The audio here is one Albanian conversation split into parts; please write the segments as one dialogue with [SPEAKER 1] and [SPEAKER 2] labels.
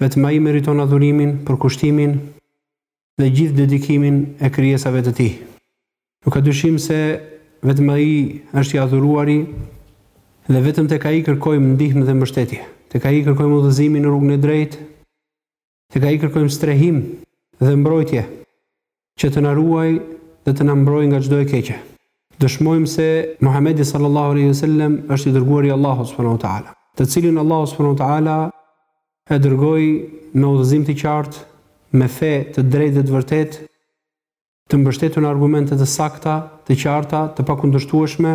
[SPEAKER 1] Vetëm ai meriton adhurimin, përkushtimin dhe gjithë dedikimin e krijesave të Tij. Nuk ka dyshim se vetëm Ai është i adhuruari dhe vetëm tek Ai kërkojmë ndihmë dhe mbështetje. Tek Ai kërkojmë udhëzimin në rrugën e drejtë, tek Ai kërkojmë strehim dhe mbrojtje. që të na ruajë dhe të na mbrojë nga çdo e keqe. Dëshmojmë se Muhamedi sallallahu alejhi ve sellem është i dërguari i Allahut subhanahu wa ta'ala, të cilin Allahu subhanahu wa ta'ala e dërgoi me udhëzim të qartë, me fe të drejtë dhe të vërtetë, të mbështetur në argumente të sakta, të qarta, të pakundërshtueshme,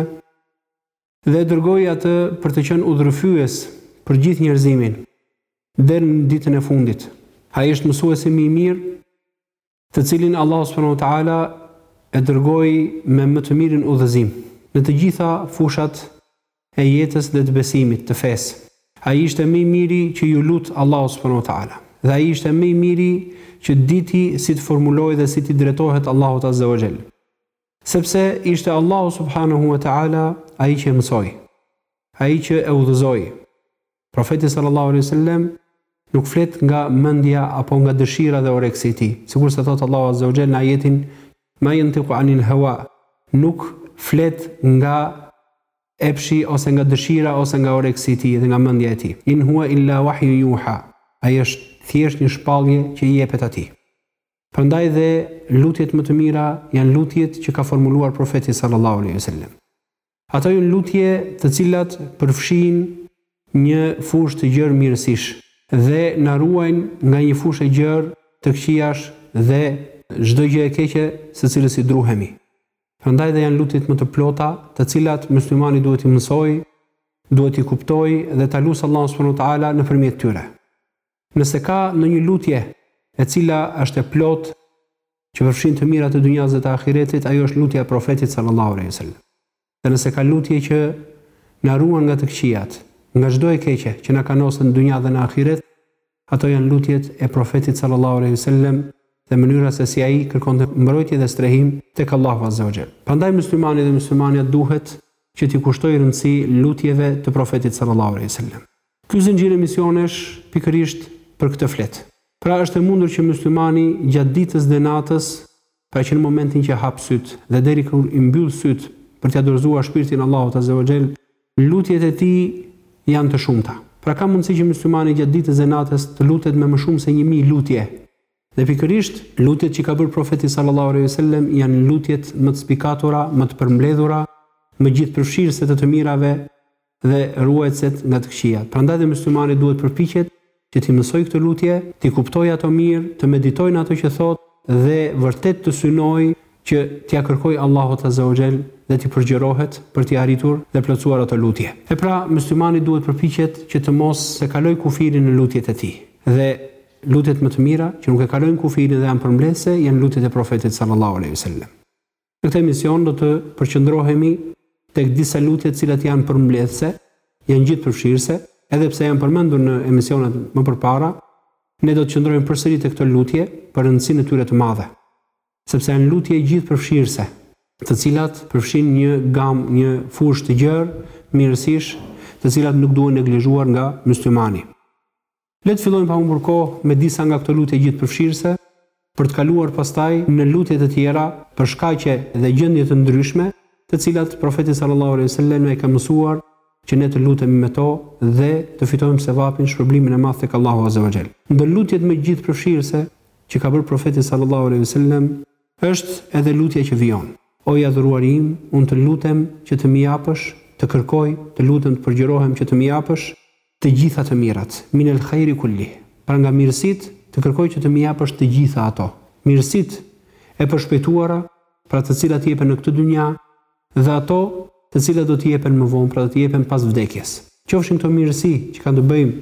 [SPEAKER 1] dhe e dërgoi atë për të qenë udhërrëfyes për gjithë njerëzimin, deri në ditën e fundit. Ai është mësuesi më i mirë, të cilin Allahu subhanahu wa taala e dërgoi me më të mirin udhëzim në të gjitha fushat e jetës dhe të besimit, të fesë. Ai ishte më i miri që iu lut Allahut subhanahu wa taala dhe ai ishte më i miri që diti si të formulojë dhe si t'i drejtohet Allahut azza wa jall. Sepse ishte Allahu subhanahu wa taala ai që e mësoi, ai që e udhëzoi, Profeti sallallahu alejhi wasallam nuk flet nga mendja apo nga dëshira dhe oreksi i tij, sikurse thotë Allahu azza wa jall në ajetin Ma yantiqu anil hawa, nuk flet nga epshi ose nga dëshira ose nga oreksi i tij dhe nga mendja e tij. In huwa illa wahyun yuha, ai është thjesht një shpallje që i jepet atij. Prandaj dhe lutjet më të mira janë lutjet që ka formuluar Profeti sallallahu alejhi wasallam. Ato janë lutje të cilat përfshijnë një fushë të gjerë mirësish dhe na ruajnë nga një fushë e gjerë të këqijash dhe çdo gjë e keqe së cilës i druhemi. Prandaj dhe janë lutjet më të plota të cilat muslimani duhet t'i mësojë, duhet t'i kuptojë dhe ta lusë Allahun subhanahu wa ta'ala nëpërmjet tyre. Nëse ka ndonjë lutje e cila është e plotë që përfshin të mirat e dunjasë dhe të ahiretit, ajo është lutja e Profetit sallallahu alejhi ve sellem. Dhe nëse ka lutje që na ruan nga të këqijat, nga çdo e keqe që na kanosen në dunja dhe në ahiret, ato janë lutjet e Profetit sallallahu alejhi ve sellem dhe mënyra se si ai kërkonte mbrojtje dhe strehim tek Allahu azza wa xhel. Prandaj muslimani dhe muslimanja duhet që t'i kushtojë rëndësi lutjeve të Profetit sallallahu alejhi ve sellem. Ky zinxhir emisionesh pikërisht për këtë flet. Pra është e mundur që myslimani gjatë ditës dhe natës, pra që në momentin që hap sytë dhe deri kur i mbyll sytë për t'ia dorëzuar shpirtin Allahut azze wa xhell, lutjet e tij janë të shumta. Pra ka mundësi që myslimani gjatë ditës dhe natës të lutet me më shumë se një mijë lutje. Dhe pikërisht lutjet që ka bërë Profeti sallallahu alejhi ve sellem janë lutjet më të spikatura, më të përmbledhura, më gjithëpërfshirëse të të mirave, dhe ruajtëset nga të këqijat. Prandaj dhe myslimani duhet të përpiqet që t'i mësojë këto lutje, t'i kuptojë ato mirë, të meditojë në ato që thotë dhe vërtet të synojë që t'ia kërkojë Allahut azza wa xhell dhe t'i përgjërohet për t'i arritur dhe plotësuar ato lutje. E pra, myslimani duhet të përpiqet që të mos e kalojë kufirin në lutjet e tij. Dhe lutjet më të mira që nuk e kalojnë kufirin dhe janë përmbledhëse janë lutjet e Profetit sallallahu alejhi ve sellem. Në këtë emision do të përqendrohemi tek disa lutje të cilat janë përmbledhëse, janë gjithëpërfshirëse, edhe pse janë përmendur në emisionet më përpara, ne do të qëndrojmë përsëri tek këto lutje për rëndësinë e tyre të madhe. Sepse janë lutje gjithëpërfshirëse, të cilat përfshijnë një gamë, një fushë të gjerë mirësish, të cilat nuk duhen neglizhuar nga myslimani. Le të fillojmë pa humbur kohë me disa nga këto lutje gjithëpërfshirëse, për të kaluar pastaj në lutje të tjera për shkaqe dhe gjendje të ndryshme, të cilat Profeti sallallahu alejhi ve sellem na i ka mësuar që ne të lutemi me to dhe të fitojmë sevapin, shpërblimin e madh tek Allahu azza wa xhell. Ndër lutjet më gjithëpërfshirëse që ka bërë Profeti sallallahu alejhi ve sellem, është edhe lutja që vijon, O i Adhuruari im, unë të lutem që të më japësh, të kërkoj, të lutem të përgjërohem që të më japësh, Të gjitha të mirat, min el khairi kullih, pra nga mirësitë, të kërkoj që të më japësh të gjitha ato, mirësitë e përshpejtuara, pra të cilat jepen në këtë dynja, dhe ato, të cilat do të jepen më vonë, pra do të jepen pas vdekjes. Qofshin këto mirësi, që kanë të bëjnë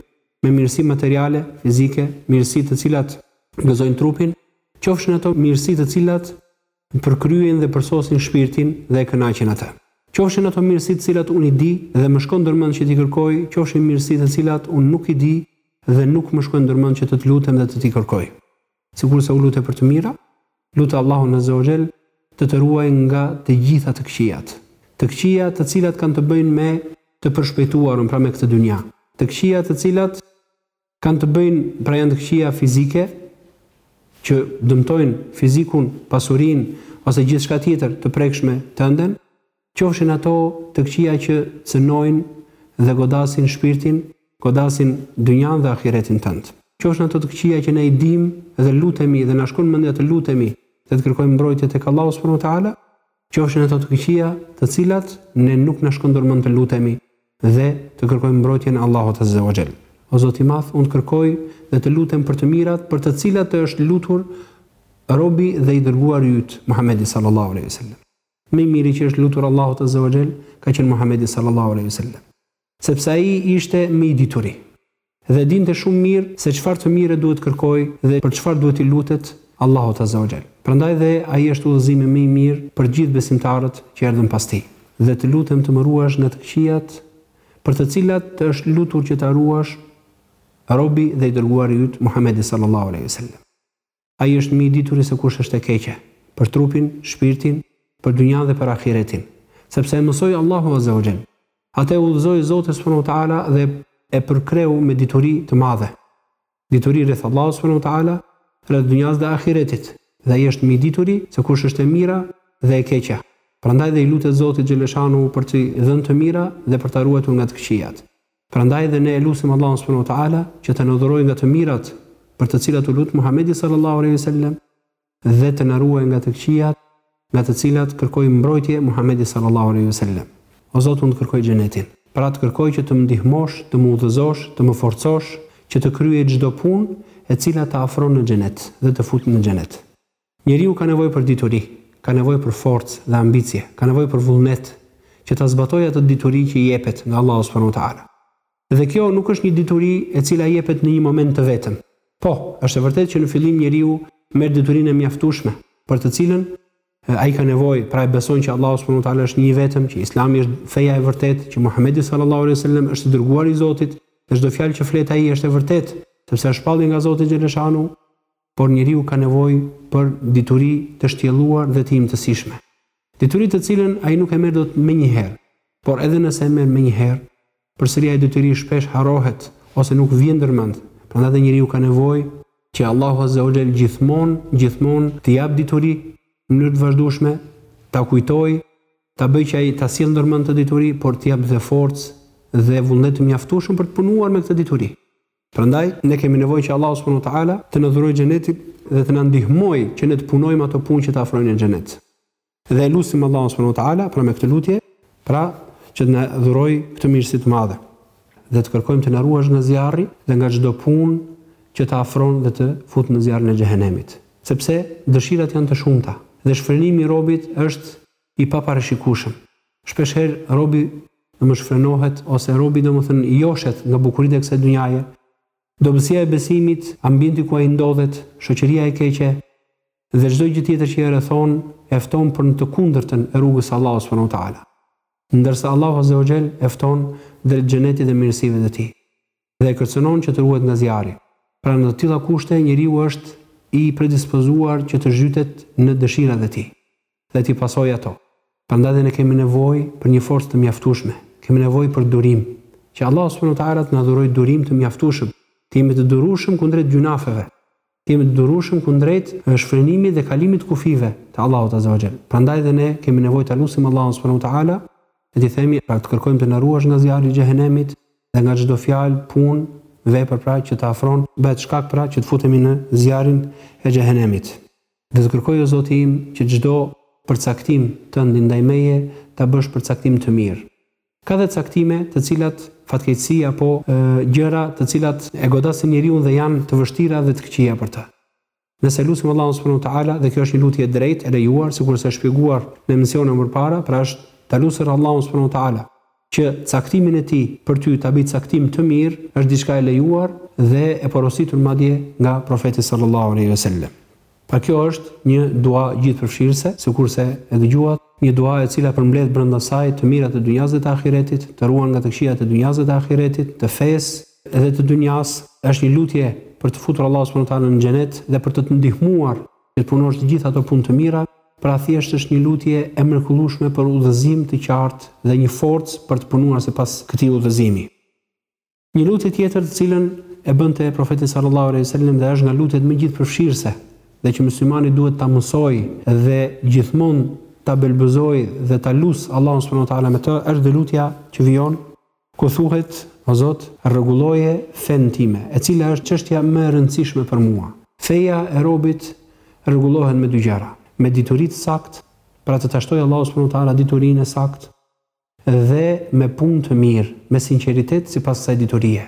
[SPEAKER 1] me mirësi materiale, fizike, mirësi të cilat gëzojnë trupin, qofshin ato mirësi të cilat Përkryejnë dhe përsosin shpirtin dhe e kënaqin atë. Qofshin ato mirësi të cilat unë i di dhe më shkon ndërmend që t'i kërkoj, qofshin mirësi të cilat unë nuk i di dhe nuk më shkon ndërmend që të të lutem dhe të t'i kërkoj. Sikurse u lute për të mira, lute Allahun azze wa xhel të të ruajë nga të gjitha të këqijat. Të këqija të cilat kanë të bëjnë me të përshpejtuarën, pra me këtë dynja. Të këqija të cilat. Kanë të bëjnë pra janë të këqija fizike që dëmtojnë fizikun, pasurinë ose gjithçka tjetër të prekshme tënden, qofshin ato të këqija që cënojnë dhe godasin shpirtin, godasin dynjanë dhe ahiretin tënd. Qofshin ato të këqija që ne i dimë dhe lutemi dhe na shkon mendja të lutemi dhe të kërkojmë mbrojtje tek Allahu subhanahu wa taala, Qofshin ato të këqija, të cilat ne nuk na shkon ndërmend të lutemi dhe të kërkojmë mbrojtjen e Allahut azze wa xhel. O Zot i Madh, unë të kërkoj dhe të lutem për të mirat për të cilat të është lutur Robi dhe i Dërguari yt, Muhamedi sallallahu alejhi ve sellem. Më i miri që i është lutur Allahut azze wa xhel ka qenë Muhamedi sallallahu alejhi ve sellem. Sepse ai ishte më i dituri. Dhe dinte shumë mirë se çfarë të mire duhet të kërkojë dhe për çfarë duhet t'i lutet Allahut azza wa jall. Prandaj dhe ai është udhëzimi më i mirë për gjithë besimtarët që erdhën pas tij. Dhe të lutem të më ruash nga të këqijat për të cilat të është lutur që ta ruash Robi dhe i Dërguari yt Muhamedi sallallahu alejhi ve sellem. Ai është më i dituri se kush është e keqja, për trupin, shpirtin, për dynjanë dhe për ahiretin. Sepse e mësoi Allahu Azza wa Jall. Atë e udhëzoi Zoti subhanahu wa ta'ala dhe e përkreu me dituri të madhe. Dituri rreth Allahut subhanahu wa ta'ala, rreth dynjasë dhe ahiretit. Dhe ai është më i dituri se kush është e mira dhe e keqja. Prandaj dhe i lutet Zotit xheleshanuhu për t'i dhënë të mira dhe për ta ruajtur nga të këqijat. Prandaj dhe ne e lusim Allahun subhanahu wa ta'ala që të na dhurojë nga të mirat për të cilat u lut Muhamedi sallallahu alejhi ve sellem dhe të na ruajë nga të këqijat nga të cilat kërkoi mbrojtje Muhamedi sallallahu alejhi ve sellem. O Zot, unë të kërkoj xhenetin. Pra të kërkoj që të më ndihmosh, të më udhëzosh, të më forcosh që të kryej çdo punë e cila të afron në xhenet dhe të fut në xhenet. Njeriu ka nevojë për dituri, ka nevojë për forcë dhe ambicie, ka nevojë për vullnet që ta zbatojë atë dituri që i jepet nga Allahu subhanahu wa ta'ala. Dhe kjo nuk është një dituri e cila jepet në një moment të vetëm. Po, është e vërtetë që në fillim njeriu merr diturinë e mjaftueshme, për të cilën ai ka nevojë, pra e beson që Allahu subhanahu wa ta'ala është një i vetëm, që Islami është feja e vërtetë, që Muhamedi sallallahu alaihi wasallam është i dërguari i Zotit, dhe çdo fjalë që flet ai është e vërtetë, sepse është shpallje nga Zoti xheleshanu. Por njeriu ka nevojë për dituri të shtjelluar dhe të imtësishme. Dituri të cilën ai nuk e merr dot menjëherë. Por edhe nëse e merr menjëherë, përsëri ajo dituri shpesh harrohet ose nuk vjen ndërmend, prandaj dhe njeriu ka nevojë që Allahu Azza wa Jall gjithmonë, gjithmonë t'i japë dituri në mënyrë të vazhdueshme, ta kujtojë, ta bëjë që ai ta sjellë ndërmend këtë dituri, por t'i japë dhe forcë dhe vullnet të mjaftueshëm për të punuar me këtë dituri. Prandaj ne kemi nevojë që Allahu subhanahu wa taala të na dhurojë xhenetin dhe të na ndihmojë që ne të punojmë ato punë që të afrojnë në xhenet. Dhe e lusim Allahun subhanahu wa taala pra me këtë lutje, pra që të na dhurojë këtë mirësi të madhe. Dhe të kërkojmë të na ruash nga zjarri dhe nga çdo punë që të afron dhe të fut në zjarrin e xhehenemit. Sepse dëshirat janë të shumta dhe shfrenimi i robit është i paparashikueshëm. Shpesh herë robi domethënë shfrenohet ose robi domethënë joshet nga bukuritë e kësaj dunjaje, dobësia e besimit, ambienti ku ai ndodhet, shoqëria e keqe dhe çdo gjë tjetër që e rrethon e fton për në të kundërtën e rrugës së Allahut subhanahu wa ta'ala. Ndërsa Allahu azza wa jall e fton drejt xhenetit dhe mirësive të tij. dhe e kërcënon që të ruhet nga zjarri. Pra në të tilla kushte njeriu është i predispozuar që të zhytet në dëshirat e tij dhe t'i pasojë ato. Prandaj dhe ne kemi nevojë për një forcë të mjaftueshme, kemi nevojë për durim. Që Allahu subhanahu wa ta'ala të na dhurojë durim të mjaftueshëm, të jemi të durueshëm kundrejt gjynafeve. të jemi të durueshëm kundrejt shfrenimit dhe kalimit të kufijve të Allahut azza wa xhel. Prandaj dhe ne kemi nevojë ta lusim Allahun subhanahu wa ta'ala dhe t'i themi, pra të kërkojmë të na ruash nga zjarri i xhehenemit dhe nga çdo fjalë, punë, vepër pra që të afron, bëhet shkak pra që të futemi në zjarrin e xhehenemit. Dhe të kërkoj o Zoti im që çdo përcaktim tënd ndaj meje ta bësh përcaktim të mirë. Ka dhe caktime të cilat fatkeqësi apo gjëra të cilat e godasin njeriun dhe janë të vështira dhe të këqija për të. Ne e lusim Allahun subhanahu wa ta'ala dhe kjo është një lutje e drejtë, e lejuar, sikurse është shpjeguar në emisione më përpara, pra është ta lusësh Allahun subhanahu wa ta'ala që caktimin e tij për ty ta bëjë caktim të mirë, është diçka e lejuar dhe e porositur madje nga Profeti sallallahu alejhi ve sellem. Pra kjo është një dua gjithëpërfshirëse, sikurse e dëgjuat, një dua e cila përmbledh brenda saj të mirat e dynjasë dhe të ahiretit, të ruan nga të këqijat e dynjasë dhe të ahiretit, të fesë dhe të dynjasë, është një lutje për të futur Allahu subhanahu wa ta'ala në xhenet dhe për të të ndihmuar që të punosh të gjitha ato punë të mira, pra thjesht është një lutje e mrekullueshme për udhëzim të qartë dhe një forcë për të punuar sipas këtij udhëzimi. Një lutje tjetër të cilën e bënte Profeti sallallahu alejhi ve sellem dhe është nga lutjet më gjithëpërfshirëse dhe që myslimani duhet ta mësojë dhe gjithmonë ta belbëzojë dhe ta lusë Allahun subhanahu wa ta'ala me të është dhe lutja që vijon ku thuhet, O Zot, rregulloje fenë time, e cila është çështja më e rëndësishme për mua. Feja e robit rregullohet me dy gjëra, me dituri të saktë, pra të ta shtojë Allahu subhanahu wa ta'ala diturinë e saktë, dhe me punë të mirë, me sinqeritet sipas kësaj diturie.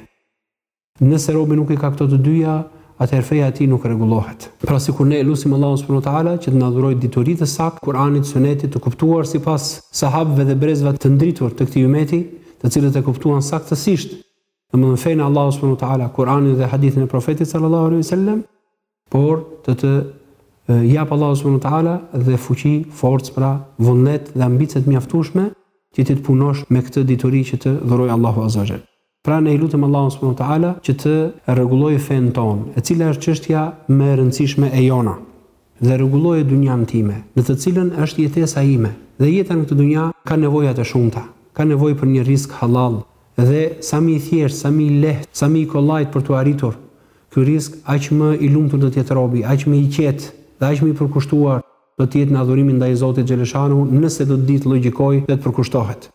[SPEAKER 1] Nëse robi nuk i ka këto të dyja, atëherë feja e tij nuk rregullohet. Pra sikur ne e lusim Allahun subhanahu wa ta'ala që të na dhurojë dituri të saktë, Kur'anit, Sunetit, të kuptuar sipas sahabëve dhe brezëve të ndritur të këtij ymeti, të cilët e kuptuan saktësisht, domethënë fenë e Allahut subhanahu wa ta'ala, Kur'anin dhe hadithin e Profetit sallallahu alejhi ve sellem, por të të japë Allahu subhanahu wa taala dhe fuqi, forcë pra, vullnet dhe ambicie të mjaftueshme që ti të punosh me këtë dituri që të dhuroi Allahu azza wa xhel. Pra ne i lutemi Allahut subhanahu wa taala që të rregullojë fenë tonë, e cila është çështja më e rëndësishme e jona, dhe rregulloje dynjanë time, në të cilën është jetesa ime, dhe jeta në këtë dynja ka nevoja të shumta, ka nevojë për një rizk hallall, Dhe sa më i thjeshtë, sa më i lehtë, sa më i kollajt për t'u arritur ky rizq, aq më i lumtur do të jetë robi, aq më i qetë dhe aq më i përkushtuar do të jetë në adhurimin ndaj Zotit xheleshanuhu, nëse do të dijë të logjikojë dhe të përkushtohet.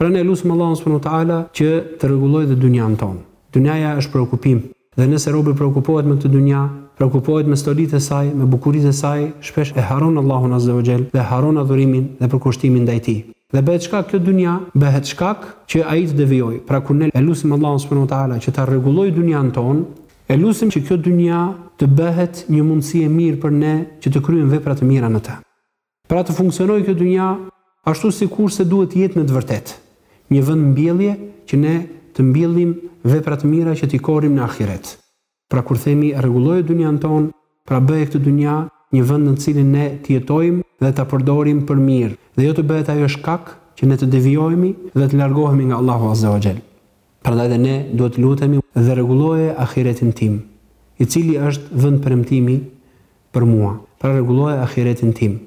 [SPEAKER 1] Prandaj lusim Allahun subhanahu wa ta'ala që të rregullojë dhe dynjanë tonë. Dynjaja është preokupim. Dhe nëse robi preokupohet me këtë dynja, preokupohet me stolitë e saj, me bukuritë e saj, shpesh e harron Allahun Azza wa Jall dhe e harron adhurimin dhe përkushtimin ndaj Tij. Dhe bëhet shkak kjo dynja bëhet shkak që ai të devijojë. Pra kur ne e lusim Allahun subhanahu wa ta'ala që ta rregullojë dynjanë tonë, e lusim që kjo dynja të bëhet një mundësi e mirë për ne që të kryejmë vepra të mira në të. Pra të funksionojë kjo dynja ashtu sikurse duhet të jetë në të vërtetë, një vend mbjellje që ne të mbjellim vepra të mira që t'i korrim në ahiret. Pra kur themi rregulloje dynjanë tonë, pra bëje këtë dynja një vend në cilin ne të jetojmë dhe ta përdorim për mirë dhe jo të bëhet ajo shkak që ne të devijohemi dhe të largohemi nga Allahu Azza wa Jall. Prandaj dhe ne duhet të lutemi dhe rregulloje ahiretin tim, i cili është vend premtimi për mua, pra rregulloje ahiretin tim.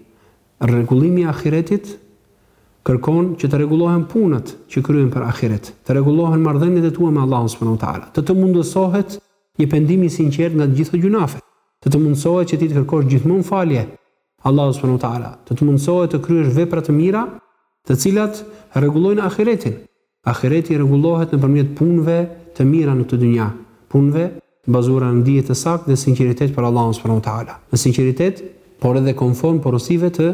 [SPEAKER 1] Rregullimi i ahiretit kërkon që të rregullohen punët që kryen për ahiret, të rregullohen marrëdhëniet e tua me Allahun subhanahu wa ta'ala, të të mundësohet një pendim i sinqertë nga të gjitha gjynafet, të të mundësohet që ti të kërkosh gjithmonë falje Allahut subhanahu wa ta'ala, të të mundësohet të kryesh vepra të mira, të cilat rregullojnë ahiretin. Ahireti rregullohet nëpërmjet punëve të mira në këtë dynja, punëve bazuara në dije të saktë dhe sinqeritet për Allahun subhanahu wa ta'ala, në sinqeritet, por edhe konform porosive të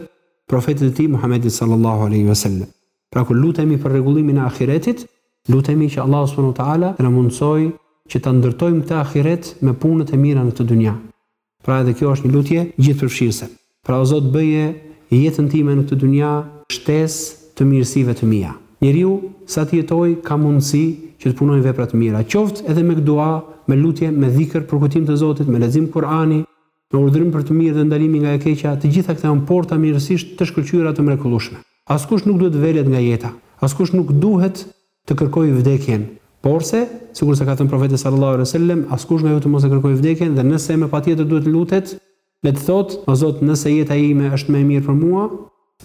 [SPEAKER 1] Profetit të Tij Muhammedit sallallahu alejhi ve sellem. Pra kur lutemi për rregullimin e ahiretit, lutemi që Allahu subhanahu wa ta'ala të na mundësojë që ta ndërtojmë këtë ahiret me punët e mira në këtë dynja. Pra edhe kjo është një lutje gjithëpërfshirëse. Pra o Zot bëje jetën time në këtë dynja shtesë të mirësive të mia. Njeriu sa të jetojë ka mundësi që të punojë vepra të mira, qoftë edhe me dua, me lutje, me dhikër, përkujtim të Zotit, me lexim Kur'ani, me urdhërim për të mirë dhe ndalimi nga e keqja, të gjitha këto janë porta mirësish të shkëlqyera të mrekullueshme. Askush nuk duhet velet nga jeta, askush nuk duhet të kërkojë vdekjen, porse, sikurse ka thënë Profeti sal-Lallahu alejhi ve sellem, askush nga ju të mos e kërkojë vdekjen dhe nëse më patjetër duhet të lutet, le të thotë, O Zot, nëse jeta ime është më e mirë për mua,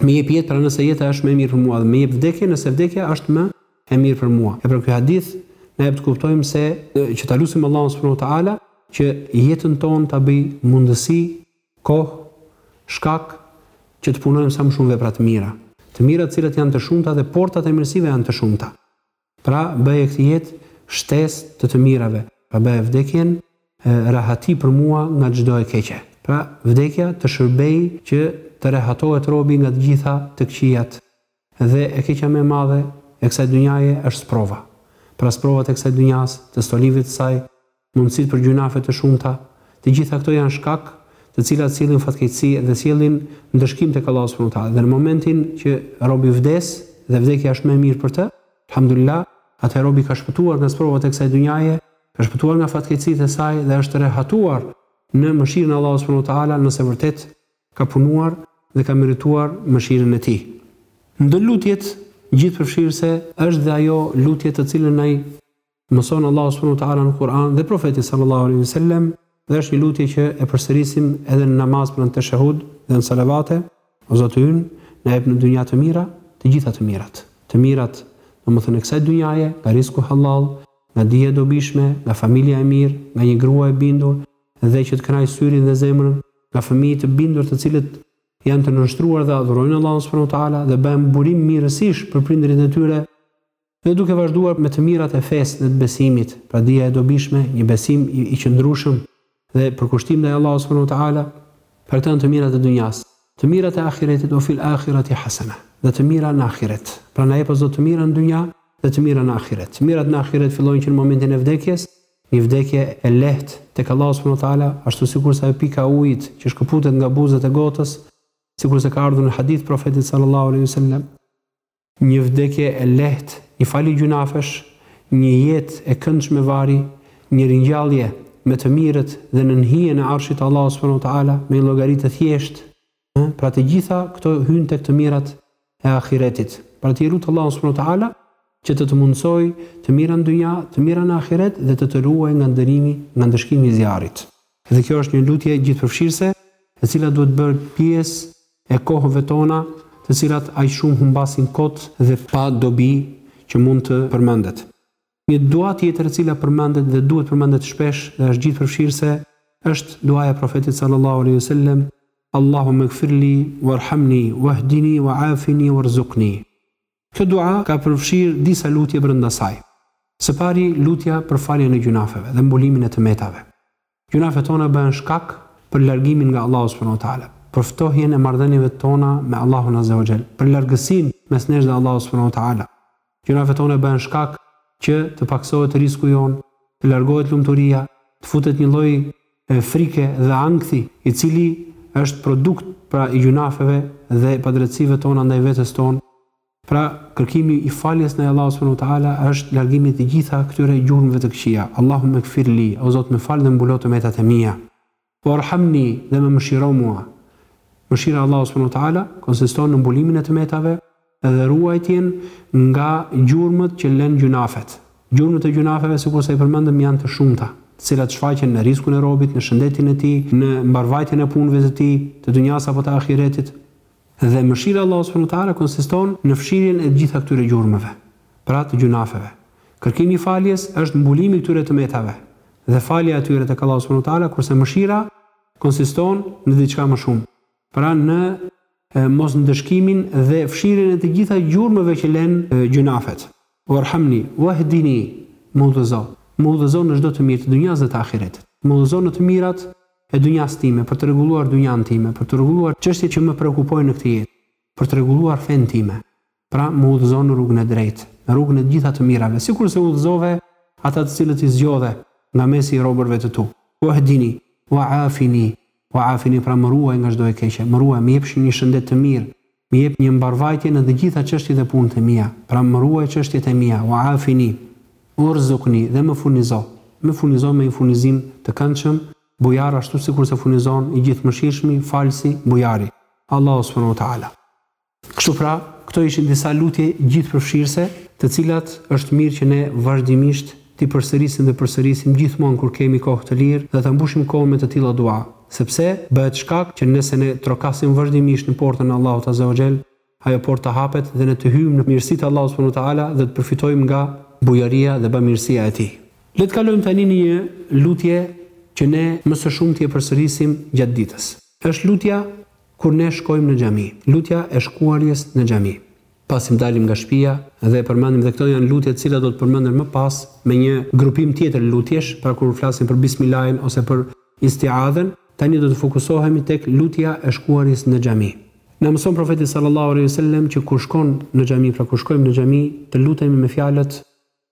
[SPEAKER 1] më jep jetë, pra nëse jeta është më e mirë për mua, më jep vdekje nëse vdekja është më e mirë për mua. E pra ky hadith na jep të kuptojmë se, që ta lusim Allahun subhanahu wa ta'ala që jetën tonë ta bëjë mundësi Kohë, shkak, që të punojmë sa më shumë vepra të mira. Të mira të cilat janë të shumta dhe portat e mirësive janë të shumta. Pra, bëje këtë jetë shtesë të të mirave, pra bëje vdekjen rahati për mua nga çdo e keqe. Pra, vdekja të shërbejë që të rehatohet robi nga të gjitha të këqijat. Dhe e keqja më e madhe e kësaj dynjaje është sprova. Pra sprovat e kësaj dynjasë, të stolive të saj, mundësitë për gjynafe të shumta, të gjitha këto janë shkak, të cilat sjellin fatkeqësi dhe sjellin ndëshkim tek Allahu subhanahu wa ta'ala. Dhe në momentin që robi vdes dhe vdekja është më e mirë për të, Elhamdulillah, atëherë robi ka shpëtuar nga sprovat e kësaj dynjaje, ka shpëtuar nga fatkeqësitë e saj dhe është rehatuar në mëshirën e Allahut subhanahu wa ta'ala nëse vërtet ka punuar dhe ka merituar mëshirën e Tij. Ndër lutjet gjithëpërfshirëse është dhe ajo lutje të cilën na i mëson Allahu subhanehu ve teala në Kur'an dhe Profeti sallallahu alejhi ve sellem dhe është një lutje që e përsërisim edhe në namaz pra në teshehhud dhe në salavate, O Zoti ynë, na jep në dynja të mira, të gjitha të mirat. Të mirat, domethënë e kësaj dynjaje, nga risku hallall, nga dija e dobishme, nga familja e mirë, nga një grua e bindur, dhe që të kënaqë syrin dhe zemrën, nga fëmijë të bindur të cilët janë të nënshtruar dhe adhurojnë Allahun subhanehu ve teala dhe bëhen burim mirësish për prindërit e tyre, dhe duke vazhduar me të mirat e fesë dhe të besimit, pra dija e dobishme, një besim i i qëndrueshëm dhe përkushtim ndaj Allahut subhanehu ve teala, pra këto janë të mirat e dynjasë, të mirat e ahiretit, ue fil ahirati hasene, dhe të mira në ahiret, pra na jep o Zot të mira në dynja dhe të mira në ahiret, të mirat në ahiret fillojnë që në momentin e vdekjes, Një vdekje e lehtë tek Allahu subhanahu wa ta'ala, ashtu sikurse ajo pika e ujit që shkëputet nga buzët e gotës, sikurse ka ardhur në hadith Profetit sallallahu alejhi ve sellem. Një vdekje e lehtë, një falje gjynafesh, një jetë e këndshme varri, një ringjallje me të mirët dhe nën hijen e Arshit të Allahut subhanahu wa ta'ala, me një llogari të thjeshtë. Pra të gjitha këto hyjnë tek të mirat e ahiretit. Pra ti lut Allahun subhanahu wa ta'ala që të të mundësojë të mira në dynja, të mira në ahiret dhe të të ruajë nga ndërrimi, nga ndëshkimi i zjarrit. Dhe kjo është një lutje gjithëpërfshirëse, e cila duhet të bëhet pjesë e kohëve tona, të cilat aq shumë humbasin kot dhe pa dobi që mund të përmendet. Një dua tjetër e cila përmendet dhe duhet përmendet shpesh dhe është gjithëpërfshirëse është duaja e Profetit sallallahu alejhi ve sellem, Allahumma igfir li warhamni wahdini waafini warzuqni. Kjo dua ka përfshirë disa lutje brenda saj. Së pari lutja për faljen e gjynafeve dhe mbulimin e të metave. Gjynafet tona bëhen shkak për largimin nga Allahu subhanahu wa ta'ala, për ftohjen e marrëdhënieve tona me Allahun azze wa xhell, për largësinë mes nesh dhe Allahut subhanahu wa ta'ala. Gjynafet tona bëhen shkak që të pakësohet risku jonë, të largohet lumturia, të futet një lloj frike dhe ankthi, i cili është produkt pra i gjynafeve dhe padrejtësive tona ndaj vetes tonë, Pra, kërkimi i faljes ndaj Allahut subhanahu wa ta'ala është largimi i të gjitha këtyre gjurmëve të këqija, Allahumma ighfir li, O Zot, më fal dhe mbulo të metat e mia. Warhamni, dhe më mëshiro mua. Mëshira e Allahut subhanahu wa ta'ala konsiston në mbulimin e të metave dhe ruajtjen nga gjurmët që lënë gjynafet. Gjurmët e gjynafeve, sikurse i përmendëm, janë të shumta, të cilat shfaqen në rizkun e robit, në shëndetin e tij, në mbarëvajtjen e punëve të tij, të dunjasë apo të ahiretit, Dhe mëshira e Allahut subhanu wa ta'ala konsiston në fshirjen e të gjitha këtyre gjurmëve, pra të gjunafeve. Kërkimi i faljes është mbulim i këtyre të metave dhe falja e tyre tek Allahu subhanu wa ta'ala, kurse mëshira konsiston në diçka më shumë, pra në mosndëshkimin dhe fshirjen e të gjitha gjurmëve që lënë gjunafet. Warhamni, wahdini, Më udhëzo, më udhëzo në çdo të mirë të dunjasë dhe të ahiretit. Më udhëzo në të mirat e dunjasë time, për të rregulluar dunjanë time, për të rregulluar çështjet që më preokupojnë në këtë jetë, për të rregulluar fenë time. Pra, më udhëzo në rrugën e drejtë, në rrugën e të gjitha të mirave, sikurse udhëzove ata të cilët i zgjodhe nga mesi i robërve të tu. Wahdini, wa afini, wa afini, pra më ruaj nga çdo e keqe, më ruaj, më jep një shëndet të mirë, Më jep një mbarëvajtje në të gjitha çështjet e punët e mia, pra më ruaj çështjet e mia, wa afini, urzuqni, dhe më furnizo, më furnizo me një furnizim të këndshëm, bujar ashtu sikurse furnizon i Gjithëmëshirshmi, Falësi, Bujari, Allahu subhanahu wa ta'ala. Kështu pra, këto ishin disa lutje gjithëpërfshirëse, të cilat është mirë që ne vazhdimisht t'i përsërisim dhe përsërisim gjithmonë kur kemi kohë të lirë dhe ta mbushim kohën me të tilla dua, sepse, bëhet shkak që nëse ne trokasim vazhdimisht në portën e Allahut azza wa xhell, ajo portë të hapet dhe ne të hyjmë në mirësitë e Allahut subhanu wa ta'ala dhe të përfitojmë nga bujaria dhe bamirësia e Tij. Le të kalojmë tani në një lutje që ne më së shumti e përsërisim gjatë ditës. Është lutja kur ne shkojmë në xhami, lutja e shkuarjes në xhami. Pasi të dalim nga shtëpia, dhe përmendim dhe këto janë lutje të cilat do të përmenden më pas me një grupim tjetër lutjesh, pra kur flasim për bismillahin ose për istiadhen, tani do të fokusohemi tek lutja e shkuarjes në xhami. Na mëson Profeti sallallahu alejhi ve sellem që kur shkon në xhami, pra kur shkojmë në xhami, të lutemi me fjalët,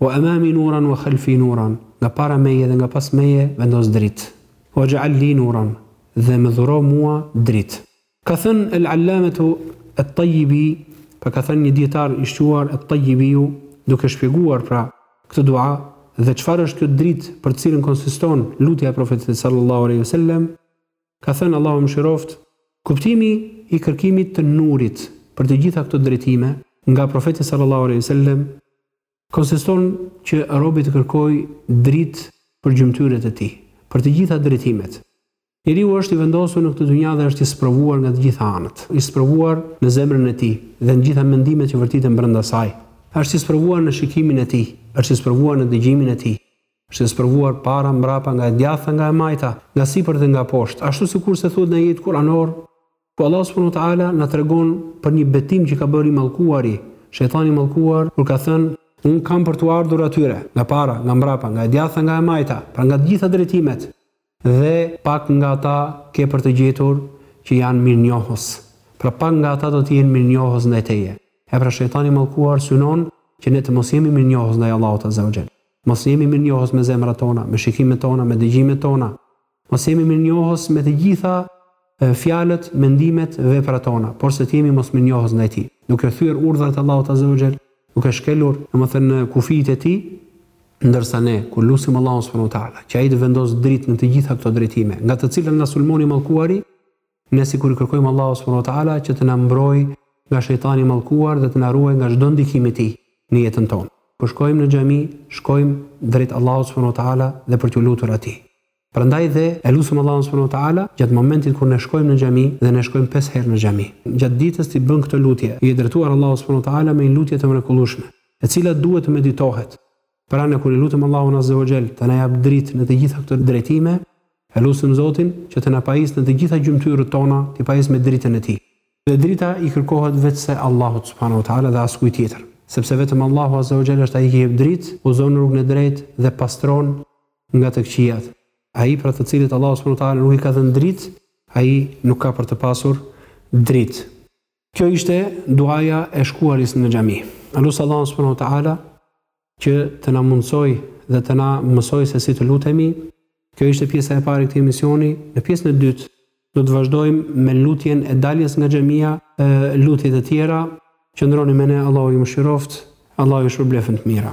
[SPEAKER 1] Wa amami nuran wa khalfi nuran, nga para meje dhe nga pas meje vendos dritë. Waj'al li nuran, dhe më dhuro mua dritë. Ka thënë El-Allametu At-Tajjibi, pra ka thënë një dijetar i shquar At-Tajjibiu, duke shpjeguar, pra, këtë dua dhe çfarë është kjo dritë për të cilën konsiston lutja e Profetit sallallahu alejhi ve sellem, ka thënë Allahu e mëshiroftë, Kuptimi i kërkimit të nurit për të gjitha këto drejtime nga Profeti sallallahu alejhi ve sellem konsiston që robi të kërkojë dritë për gjymtyrët e tij, për të gjitha drejtimet. Njeriu është i vendosur në këtë dynja dhe është i sprovuar nga të gjitha anët, i sprovuar në zemrën e tij dhe në të gjitha mendimet që vërtiten brenda saj, është i sprovuar në shikimin e tij, është i sprovuar në dëgjimin e tij, Është i sprovuar para, mbrapa, nga e djathta, nga e majta, nga sipër dhe nga poshtë, ashtu sikurse thuhet në ajetin kuranor, ku Allahu subhanahu wa ta'ala na tregon për një betim që ka bërë i mallkuari, shejtani i mallkuar, kur ka thënë, Unë kam për t'u ardhur atyre, nga para, nga mbrapa, nga e djathta, nga e majta, pra nga të gjitha drejtimet, Dhe pak nga ata ke për të gjetur që janë mirënjohës. Pra pak nga ata do të jenë mirënjohës ndaj teje. E pra shejtani i mallkuar synon që ne të mos jemi mirënjohës ndaj Allahut azza wa jall. Mos jemi mirënjohës me zemrat tona, me shikimet tona, me dëgjimet tona. Mos jemi mirënjohës me të gjitha fjalët, mendimet, veprat tona, porse të jemi mosmirënjohës ndaj Tij, duke thyer urdhrat e Allahut azze wa xhell, duke shkelur, domethënë, kufijtë e Tij, ndërsa ne, kur lusim Allahun subhanahu wa ta'ala, që Ai të vendosë dritë në të gjitha këto drejtime, nga të cilat na sulmon i Mallkuari, ne sikur i kërkojmë Allahut subhanahu wa ta'ala që të na mbrojë nga shejtani i mallkuar dhe të na ruajë nga çdo ndikim i tij në jetën tonë. Kur shkojmë në xhami, shkojmë drejt Allahut subhanahu wa ta'ala dhe për t'iu lutur Atij. Prandaj dhe e lusim Allahun subhanahu wa ta'ala gjatë momentit kur ne shkojmë në xhami dhe ne shkojmë pesë herë në xhami. Gjatë ditës ti bën këtë lutje, i je drejtuar Allahut subhanahu wa ta'ala me një lutje të mrekullueshme, e cila duhet të meditohet. Pra ne kur e lusim Allahun azze wa xhel të na japë dritë në të gjitha këto drejtime, e lusim Zotin që të na pajisë në të gjitha gjymtyrët tona, t'i pajisë me dritën e Tij. Dhe drita i kërkohet veçse Allahut subhanahu wa ta'ala dhe askujt tjetër. Sepse vetëm Allahu azze wa xhel është ai që jep dritë, udhëzon në rrugën e drejtë dhe pastron, nga të këqijat. Ai pra të cilit Allahu subhanahu wa ta'ala nuk i ka dhënë dritë, ai nuk ka për të pasur dritë. Kjo ishte duaja e shkuarjes në xhami. Lus Allahun subhanahu wa ta'ala që të na mundësojë dhe të na mësojë se si të lutemi. Kjo ishte pjesa e parë e këtij emisioni. Në pjesën e dytë do të vazhdojmë me lutjen e daljes nga xhamia, lutjet e tjera. Qëndroni me ne, Allahu ju mëshiroftë, Allahu ju shpërbleftë me të mira.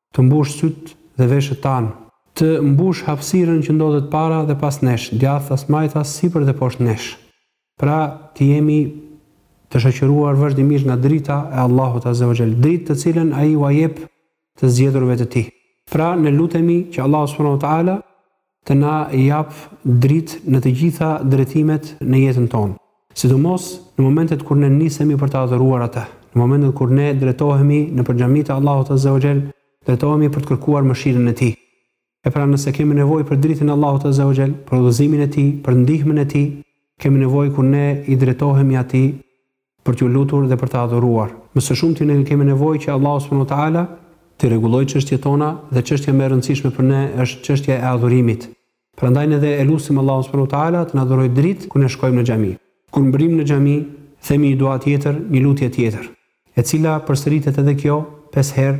[SPEAKER 1] Të mbushë sytë dhe veshët tanë. Të mbushë hapësirën që ndodhet para dhe pas nesh, djathtas, majtas, sipër dhe poshtë nesh. Pra, të jemi të shoqëruar vazhdimisht nga drita e Allahut azze wa xhel, dritë të cilën Ai ua jep të zgjedhurve të Tij. Pra, ne lutemi që Allahu subhanahu wa ta'ala të na japë dritë në të gjitha drejtimet në jetën tonë, sidomos në momentet kur ne nisemi për ta adhuruar Atë, në momentet kur ne drejtohemi nëpër xhamitë e Allahut azze o xhel, drejtohemi për të kërkuar mëshirën e Tij. E pra nëse kemi nevojë për dritën e Allahut azze o xhel, për udhëzimin e Tij, për ndihmën e Tij, kemi nevojë kur ne i drejtohemi Atij, për t'iu lutur dhe për ta adhuruar. Më së shumti ne kemi nevojë që Allahu subhanahu wa ta'ala t'i rregullojë çështjet tona dhe çështja më e rëndësishme për ne është çështja e adhurimit. Prandaj ne dhe e lusim Allahun subhanahu wa ta'ala të na dhurojë dritë kur ne shkojmë në xhami. Kur mbërrijmë në xhami, themi një dua tjetër, një lutje tjetër, e cila përsëritet edhe kjo pesë herë,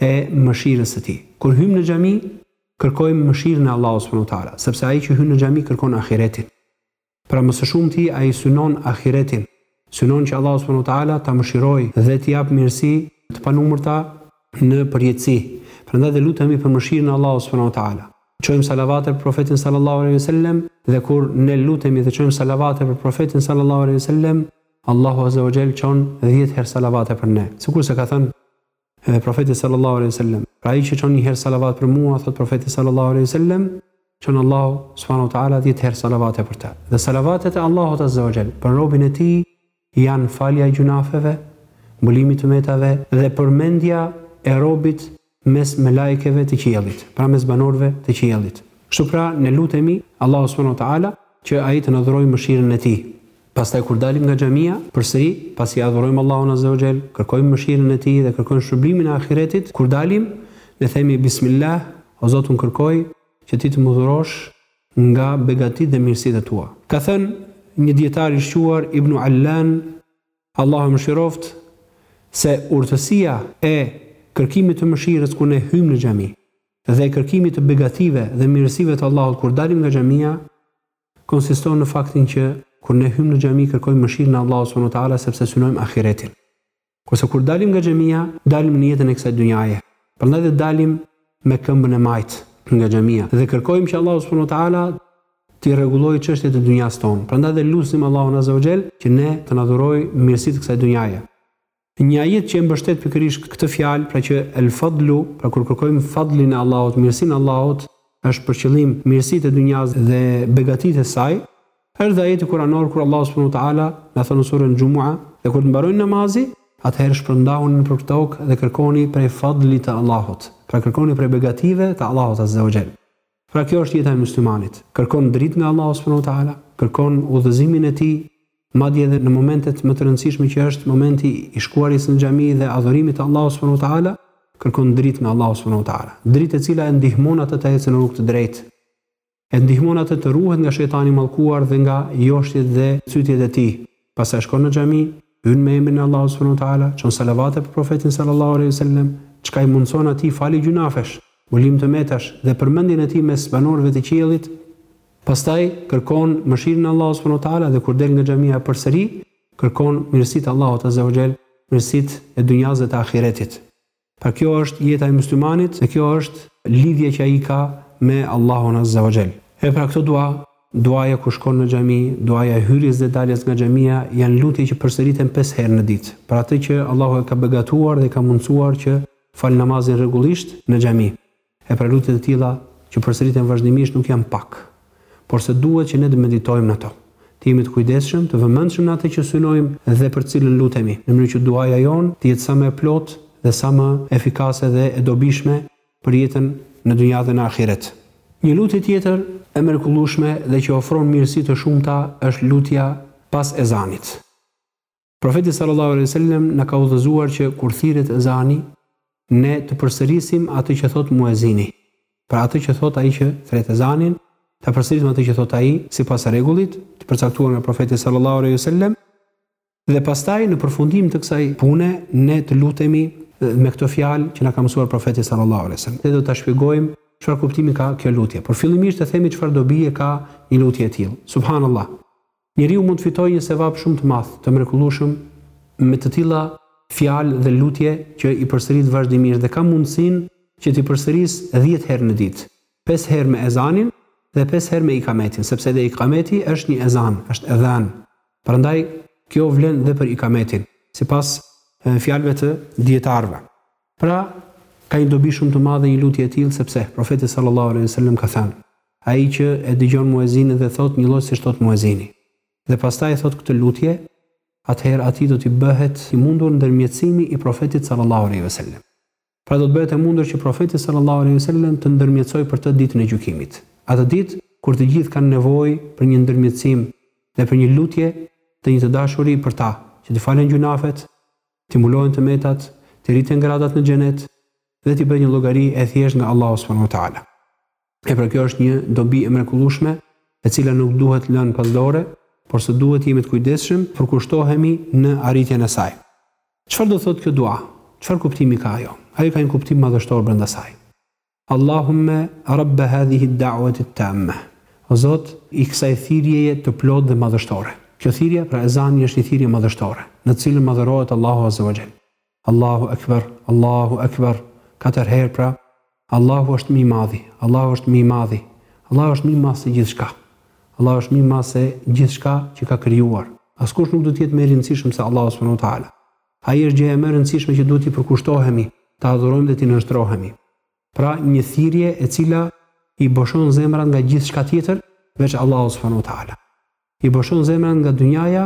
[SPEAKER 1] e mëshirës së Tij. Kur hyjmë në xhami, kërkojmë mëshirën e Allahut subhanahu wa ta'ala, sepse ai që hyn në xhami kërkon ahiretin. Pra më së shumti ai synon ahiretin, synon që Allahu subhanahu wa ta'ala ta mëshirojë dhe t'i japë mirësi të panumërta në përjetësi. Prandaj dhe lutemi për mëshirën e Allahut subhanahu wa ta'ala. Çojmë salavate për Profetin sallallahu alaihi wasallam dhe kur ne lutemi dhe çojmë salavate për Profetin sallallahu alaihi wasallam, Allahu azza wa jall çon 10 herë salavate për ne. Sikurse ka thënë Edhe profeti sallallahu alaihi wasallam, pra ai që çon një herë salavat për mua, thotë profeti sallallahu alaihi wasallam, çon Allahu subhanahu wa taala 10 herë salavate për të. Dhe salavatet e Allahut azza wa jall për robin e tij janë falja e gjynafeve, mbulimi i të metave dhe përmendja e robit mes melaikeve të qiellit, pra mes banorëve të qiellit. Kështu pra ne lutemi Allahut subhanahu wa taala që Ai të na dhurojë mëshirën e Tij. Pastaj kur dalim nga xhamia, përsëri, pasi e adhurojmë Allahun azze o xhel, kërkojmë mëshirën e Tij dhe kërkojmë shpërblimin e ahiretit, kur dalim, ne themi, Bismillah, o Zot unë kërkoj që Ti të më dhurosh nga begatitë dhe mirësitë e Tua. Ka thënë një dijetar i shquar Ibnu Allan, Allahu e mëshiroftë, se urtësia e kërkimit të mëshirës kur ne hyjmë në xhami. dhe kërkimit të begative dhe mirësive të Allahut kur dalim nga xhamia konsiston në faktin që kur ne hyjmë në xhami kërkojmë mëshirën e Allahut subhanahu wa taala sepse synojmë ahiretin. Kurse kur dalim nga xhamia, dalim në jetën e kësaj dynjaje. Prandaj dhe dalim me këmbën e majtë nga xhamia dhe kërkojmë që Allahu subhanahu wa taala t'i rregullojë çështjet e dynjasë tonë. Prandaj dhe lusim Allahun azza wa jall që ne të na dhurojë mirësitë e kësaj dynjaje. Një ajet që e mbështet pikërisht këtë fjalë, pra që El-Fadlu, pra kur kërkojmë fadlin e Allahut, mirësinë e Allahut, është për qëllim mirësitë e dynjasë dhe begatitë e saj, është dhe ajeti kuranor kur Allahu subhanahu wa ta'ala na thotë në surën Xhumu'a, Dhe kur të mbarojë namazi, atëherë shpërndahuni nëpër tokë dhe kërkoni prej fadlit të Allahut, pra kërkoni prej begative të Allahut azza wa xhel. Pra kjo është jeta e muslimanit, kërkon dritë nga Allahu subhanahu wa ta'ala, kërkon udhëzimin e tij, madje edhe në momentet më të rëndësishme që është momenti i shkuarjes në xhami dhe adhurimit të Allahut subhanahu wa ta'ala, kërkon dritë nga Allahu subhanahu wa ta'ala, dritë e cila e ndihmon atë të ecë në rrugë të drejtë, e ndihmon atë të ruhet nga shejtani i mallkuar dhe nga joshjet dhe cytjet e tij, Pastaj shkon në xhami, hyn me emrin e Allahut subhanahu wa ta'ala, çon salavate për Profetin sallallahu alejhi ve sellem, çka i mundëson atij falje gjynafesh, mbulim të metash dhe përmendjen e tij mes banorëve të qiellit, pastaj kërkon mëshirën e Allahut subhanahu wa ta'ala dhe kur del nga xhamia përsëri kërkon mirësitë e Allahut azza wa xhel, mirësitë e dunjas dhe të ahiretit. Pra kjo është jeta e muslimanit dhe kjo është lidhja që ai ka me Allahun azza wa jall. E pra këto dua, duaja kur shkon në xhami, duaja e hyrjes dhe daljes nga xhamia janë lutje që përsëriten pesë herë në ditë, për atë që Allahu e ka begatuar dhe i ka mundësuar që falë namazin rregullisht në xhami. E pra lutjet e tilla që përsëriten vazhdimisht nuk janë pak, porse duhet që ne të meditojmë në to, të jemi të kujdesshëm, të vëmendshëm në atë që synojmë dhe për të cilën lutemi, në mënyrë që duaja jonë të jetë sa më e plotë dhe sa më efikase dhe e dobishme për jetën në dynja dhe në ahiret. Një lutje tjetër e mrekullueshme dhe që ofron mirësi të shumta është lutja pas ezanit. Profeti sallallâhu alejhi ve sellem na ka udhëzuar që kur thirret ezani, ne të përsërisim atë që thotë muezini. Pra atë që thotë ai që thret ezanin, ta përsërisim atë që thotë ai, sipas rregullit, të përcaktuar nga Profeti sallallâhu alejhi ve sellem, dhe pastaj në përfundim të kësaj pune ne të lutemi me këto fjalë që na ka mësuar Profeti sallallâhu alejhi ve sellem. Ne do ta shpjegojmë çfarë kuptimi ka kjo lutje, por fillimisht të themi çfarë dobie ka një lutje e tillë. Subhanallah. Njeriu mund të fitojë një sevap shumë të madh, të mrekullueshëm me të tilla fjalë dhe lutje që i përsërit vazhdimisht dhe ka mundësinë që t'i përsërisë dhjetë herë në ditë, pesë herë me ezanin dhe pesë herë me ikametin, sepse dhe ikameti është një ezan, është edhan. Prandaj kjo vlen dhe për ikametin, sipas fjalëve të dijetarëve. Pra, ka një dobi shumë të madhe një lutje e tillë, sepse, Profeti sallallahu alejhi ve sellem ka thënë, Ai që e dëgjon muezinin dhe thotë njëlloj siç thotë muezini, dhe pastaj thotë këtë lutje, atëherë atij do t'i bëhet i mundur ndërmjetësimi i Profetit sallallahu alejhi ve sellem. Pra do të bëhet e mundur që Profeti sallallahu alejhi ve sellem të ndërmjetësojë për të Ditën e Gjykimit. Atë ditë, kur të gjithë kanë nevojë për një ndërmjetësim dhe për një lutje të një të dashuri për ta, që t'i falen gjynafet, t'i mbulohen të metat, t'i rriten gradat në Xhenet dhe t'i bëhet një llogari e thjeshtë nga Allahu subhanahu wa ta'ala. E pra kjo është një dobi e mrekullueshme, e cila nuk duhet lënë pas dore, porse duhet të jemi të kujdesshëm, përkushtohemi në arritjen e saj. Çfarë do të thotë kjo dua? Çfarë kuptimi ka ajo? Ajo ka një kuptim madhështor brenda saj. Allahumme Rabbe hadhihi d-da'wati t-tammah O Zot, i kësaj thirrjeje të plotë dhe madhështore. Kjo thirrje, pra ezani është një thirrje madhështore, në të cilën madhërohet Allahu Azze wa Jell. Allahu Ekber, Allahu Ekber, katër herë, pra, Allahu është më i madhi, Allahu është më i madhi, Allahu është më i madh se gjithçka, Allahu është më i madh se gjithçka që ka krijuar. Askush nuk do të jetë më i rëndësishëm se Allahu subhanahu wa ta'ala. Ai është gjëja më e rëndësishme që duhet t'i përkushtohemi, ta adhurojmë dhe t'i nënshtrohemi. Pra, një thirrje e cila i boshon zemrat nga gjithçka tjetër, veç Allahut subhanahu wa taala. I boshon zemrat nga dynjaja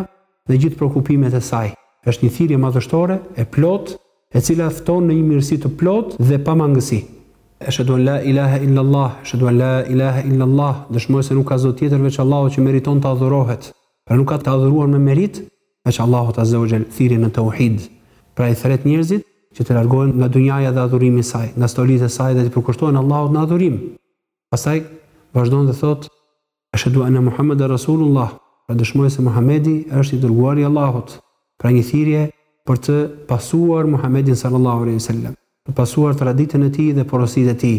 [SPEAKER 1] dhe gjithë preokupimet e saj. Është një thirrje madhështore, e plotë, e cila fton në një mirësi të plotë dhe pa mangësi. Eshhedu en la ilahe illallah, Eshhedu en la ilahe illallah, dëshmoj se nuk ka zot tjetër veç Allahut që meriton të adhurohet. Pra nuk ka të adhuruar me meritë, veç Allahut azze ue xhel, thirrje në tauhid. Pra i thret njerëzit që të largohen nga dynjaja dhe adhurimi i saj, nga stolitë e saj dhe t'i përkushtohen Allahut në adhurim. Pastaj vazhdon dhe thotë, Eshhedu enne Muhammeden Rasulullah, pra dëshmoj se Muhammedi është i dërguari i Allahut, pra një thirrje për të pasuar Muhammedin sallallahu alejhi ve sellem, të pasuar traditën e tij dhe porositë e tij.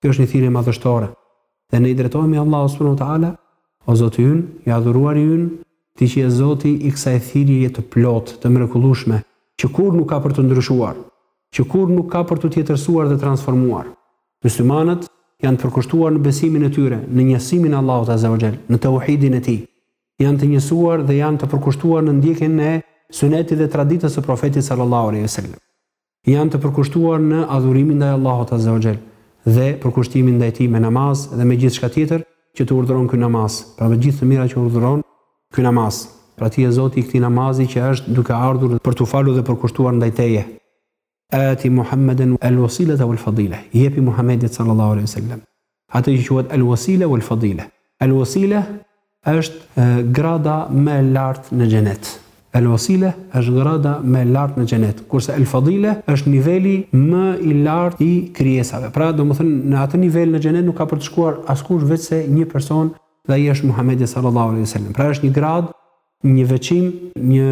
[SPEAKER 1] Kjo është një thirrje madhështore dhe ne i drejtohemi Allahut subhanehu ue teala, O Zoti ynë, i adhuruari ynë, Ti që je Zoti i kësaj thirrjeje të plotë, të mrekullueshme, që kurrë nuk ka për të ndryshuar, që kurrë nuk ka për t'u tjetërsuar dhe transformuar. Myslimanët janë të përkushtuar në besimin e tyre në njësimin e Allahut azza wa xhel, në tauhidin e Tij. Janë të njësuar dhe janë të përkushtuar në ndjekjen e Sunetit dhe traditës së Profetit sallallahu alejhi ve sellem. Janë të përkushtuar në adhurimin ndaj Allahut azze ue xhel dhe përkushtimin ndaj Tij me namaz dhe me gjithçka tjetër që të urdhëron ky namaz, pra me gjithë të mirat që urdhëron ky namaz. Pra Ti je Zoti i këtij namazi që është duke ardhur për t'u falur dhe përkushtuar ndaj Teje. Ati Muhammeden el-wasilete wal-fadileh, jepi Muhammedit sallallahu alejhi ve sellem Atë që quhet El Wasile wal Fadile. El Wasile është grada më e lartë në Xhenet. El Wasile është grada më e lartë në Xhenet, kurse El Fadile është niveli më i lartë i krijesave. Pra, domethënë në atë nivel në Xhenet nuk ka për të shkuar askush veçse një person dhe ai është Muhamedi sallallahu alejhi ve sellem. Pra është një gradë Një veçim, një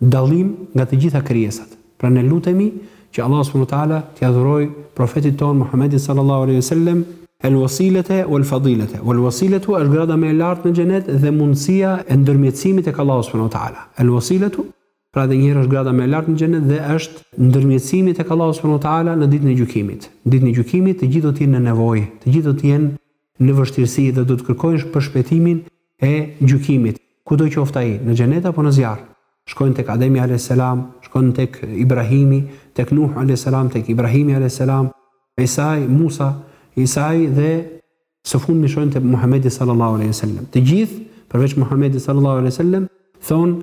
[SPEAKER 1] dallim nga të gjitha krijesat. Pra ne lutemi që Allahu subhanahu wa ta'ala t'ia dhurojë Profetit tonë Muhammedin sallallahu alejhi ve sellem El wasilete wal fadilete, wal wasiletu është grada më e lartë në xhenet dhe mundësia e ndërmjetësimit tek Allahu subhanahu wa ta'ala. El wasiletu, pra edhe një herë është grada më e lartë në xhenet dhe është ndërmjetësimi tek Allahu subhanahu wa ta'ala në ditën e gjykimit. Në ditën e gjykimit të gjithë do të jenë në nevojë, të gjithë do të jenë në vështirësi dhe do të kërkojnë përshpejtimin e gjykimit, kudo qoftë ai, në xhenet apo në zjarr. Shkojnë tek Ademi alejhis selam, shkon tek Ibrahimi, tek Nuhu alejhis selam, tek Ibrahimi alejhis selam, Isai, Musa, Isai dhe së fundmi shkojnë te Muhamedi sallallahu alejhi ve sellem. Të gjithë, përveç Muhamedit sallallahu alejhi ve sellem, thonë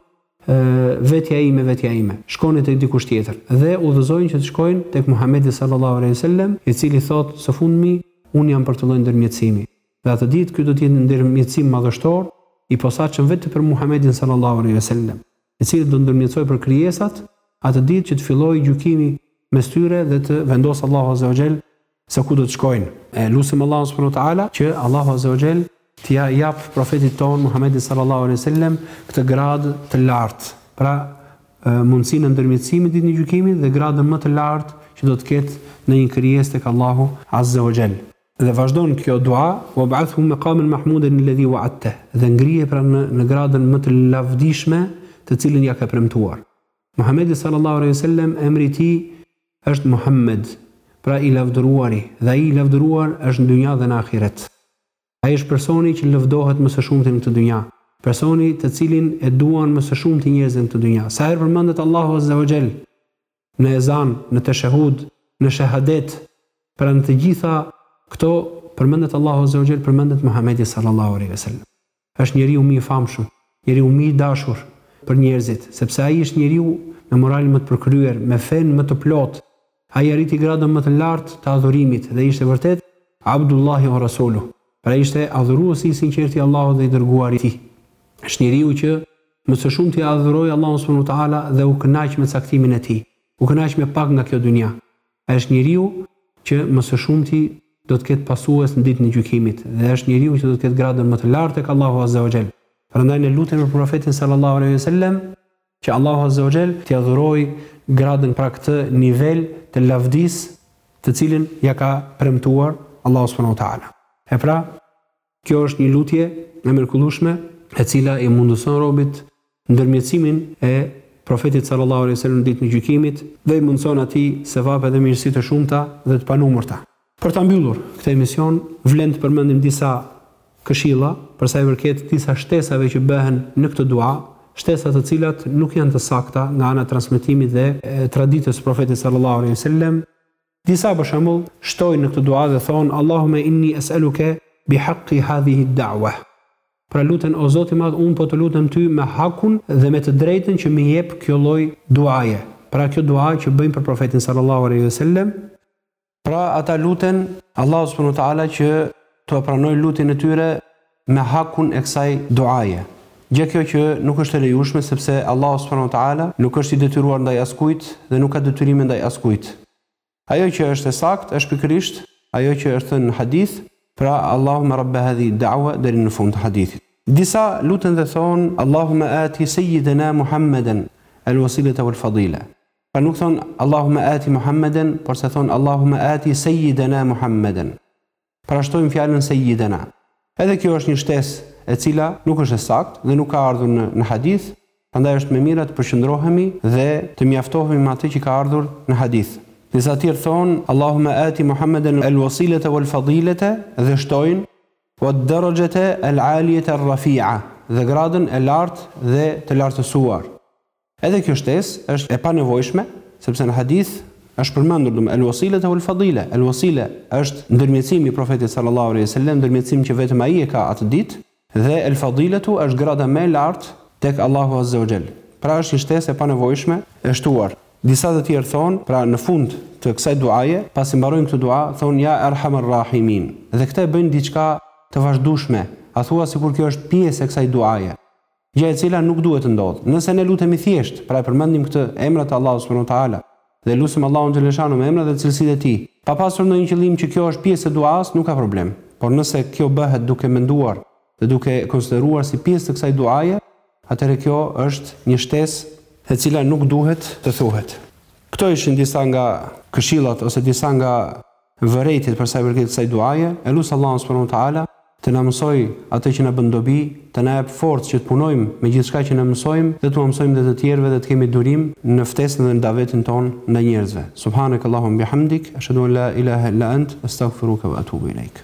[SPEAKER 1] vetja ime, vetja ime. Shkoni tek dikush tjetër dhe udhëzojnë që të shkojnë tek Muhamedi sallallahu alejhi ve sellem, i cili thotë së fundmi, unë jam për këtë lloj ndërmjetësimi. Dhe atë ditë ky do të jetë ndërmjetësim madhështor, i posaçëm vetëm për Muhamedin sallallahu alejhi ve sellem, i cili do të ndërmjetësojë për krijesat, atë ditë që të fillojë gjykimi mes tyre dhe të vendosë Allahu azza wa xhel se ku do të shkojnë. E lusim Allahun subhanahu wa ta'ala që Allahu azza wa xhel t'ia japë Profetit tonë Muhamedit sallallahu alejhi ve sellem këtë gradë të lartë, pra mundësinë e ndërmjetësimit ditën e gjykimit dhe gradën më të lartë që do të ketë ndonjë krijesë tek Allahu azza wa xhel. Dhe vazhdon kjo dua, Wab'athhu maqamen mahmudan alladhi wa'adtah, dhe ngrije pra në në gradën më të lavdishme të cilën ia ke premtuar. Muhamedi sallallahu alejhi ve sellem emri i tij është Muhammed, pra i lavdëruari, dhe ai i lavdëruar është në dynja dhe në ahiret. Ai është personi që lëvdohet më së shumti në këtë dynja, personi të cilin e duan më së shumti njerëzit në këtë dynja. Sa herë përmendet Allahu azza wa jall në ezan, në teshehud, në shehadet, pra në të gjitha këto përmendet Allahu azza wa jall, përmendet Muhamedi sallallahu alejhi ve sellem. Është njeriu më i famshëm, njeriu më i dashur për njerëzit, sepse ai është njeriu me moral më të përkryer, me fenë më të plotë. Ai arriti gradën më të lartë të adhurimit dhe ishte vërtet Abdullahi wa rasuluh. Pra ishte adhuruesi i sinqertë i Allahut dhe i dërguari i tij. Është njeriu që Më së shumti e adhuroi Allahun subhanahu wa ta'ala dhe u kënaq me caktimin e tij, u kënaq me pak nga kjo dynja. Ai është njeriu që më së shumti do të ketë pasues në Ditën e Gjykimit dhe është njeriu që do të ketë gradën më të lartë tek Allahu azza wa xhel. Prandaj ne lutemi për Profetin sallallahu alejhi ve sellem që Allahu azza wa xhel t'ia dhurojë gradën pra këtë nivel të lavdisë të cilin ia ka premtuar Allahu subhanahu wa ta'ala. E pra, Kjo është një lutje e mrekullueshme e cila i mundëson robit ndërmjetësimin e Profetit sal-lallahu alejhi ve sel-lem Ditën e Gjykimit dhe i mundëson atij sevape dhe mirësi të shumta dhe të panumërta. Për ta mbyllur këtë emision vlen të përmendim disa këshilla për sa i përket disa shtesave që bëhen në këtë dua, shtesa të cilat nuk janë të sakta nga ana e transmetimit dhe traditës së Profetit sal-lallahu alejhi ve sel-lem, Disa për shembull shtojnë në këtë dua dhe thonë Allahume inni es'eluke bi hakki hadhihi ed-da'wah Pra luten o Zoti i madh unë po të lutem ty me hakun dhe me të drejtën që më jep kjo lloj duaje pra kjo dua që bëjnë për profetin sallallahu alejhi ve sellem Pra ata luten Allahut subhanahu wa teala që t'ua pranojë lutjen e tyre me hakun e kësaj duaje. Gjë kjo që nuk është e lejushme sepse Allahu subhanahu wa ta'ala nuk është i detyruar ndaj askujt dhe nuk ka detyrime ndaj askujt. Ajo që është e saktë është pikërisht ajo që është thënë në hadith, pra Allahumme rabbe hadhi da'we deri në fund të hadithit. Disa luten dhe thonë Allahumme ati sejidena Muhammeden el wasilete wal fadile. Pra nuk thonë Allahumme ati Muhammeden, porse thonë Allahumme ati sejidena Muhammeden. Pra shtojmë fjalën Seyyidena. Edhe kjo është një shtesë e cila nuk është e saktë dhe nuk ka ardhur në në hadith, prandaj është më mirë të përqëndrohemi dhe të mjaftohemi me atë që ka ardhur në hadith. Disa të tjerë thonë, Allahumma ati Muhammeden al-wasilete wal-fadilete dhe shtojnë, Wad-darajete al-aliyete ar-rafi'a dhe gradën e lartë dhe të lartësuar. Edhe kjo shtesë është e panevojshme, sepse në hadith është përmendur dom el wasilete wal fadile, el wasile është ndërmjetësimi i Profetit sallallahu alejhi ve selem, ndërmjetësim që vetëm ai e ka atë ditë, dhe el fadiletu është grada më e lartë tek Allahu azze o xhel. Pra është një shtesë e panevojshme, e shtuar. Disa të tjerë thonë, pra në fund të kësaj duaje, pasi mbarojnë këtë dua, thonë ja erhamer rrahimin. Dhe këtë e bëjnë diçka të vazhdueshme, a thua sikur kjo është pjesë e kësaj duaje. gjë e cila nuk duhet të ndodhë. Nëse ne lutemi thjesht, pra e përmendim këtë, emrat e Allahut subhanahu wa ta'ala, dhe lusim Allahun xheleshanu me emrat dhe cilësitë e Tij, pa pasur ndonjë qëllim që kjo është pjesë e duasë, nuk ka problem. Por nëse kjo bëhet duke menduar dhe duke konsideruar si pjesë të kësaj duaje, atëherë kjo është një shtesë, e cila nuk duhet të thuhet. Këto ishin disa nga këshillat ose disa nga. vërejtjet për sa i përket kësaj duaje, e lus Allahun subhanahu wa ta'ala të na mësojë atë që na bën dobi, të na japë forcë që të punojmë me gjithçka që ne mësojmë dhe t'ua mësojmë dhe të tjerëve dhe të kemi durim në ftesën dhe në davetin tonë ndaj njerëzve. Subhanakallahumma bihamdik, ashhadu an la ilaha illa ant, estagfiruke wa
[SPEAKER 2] etubu ilejk.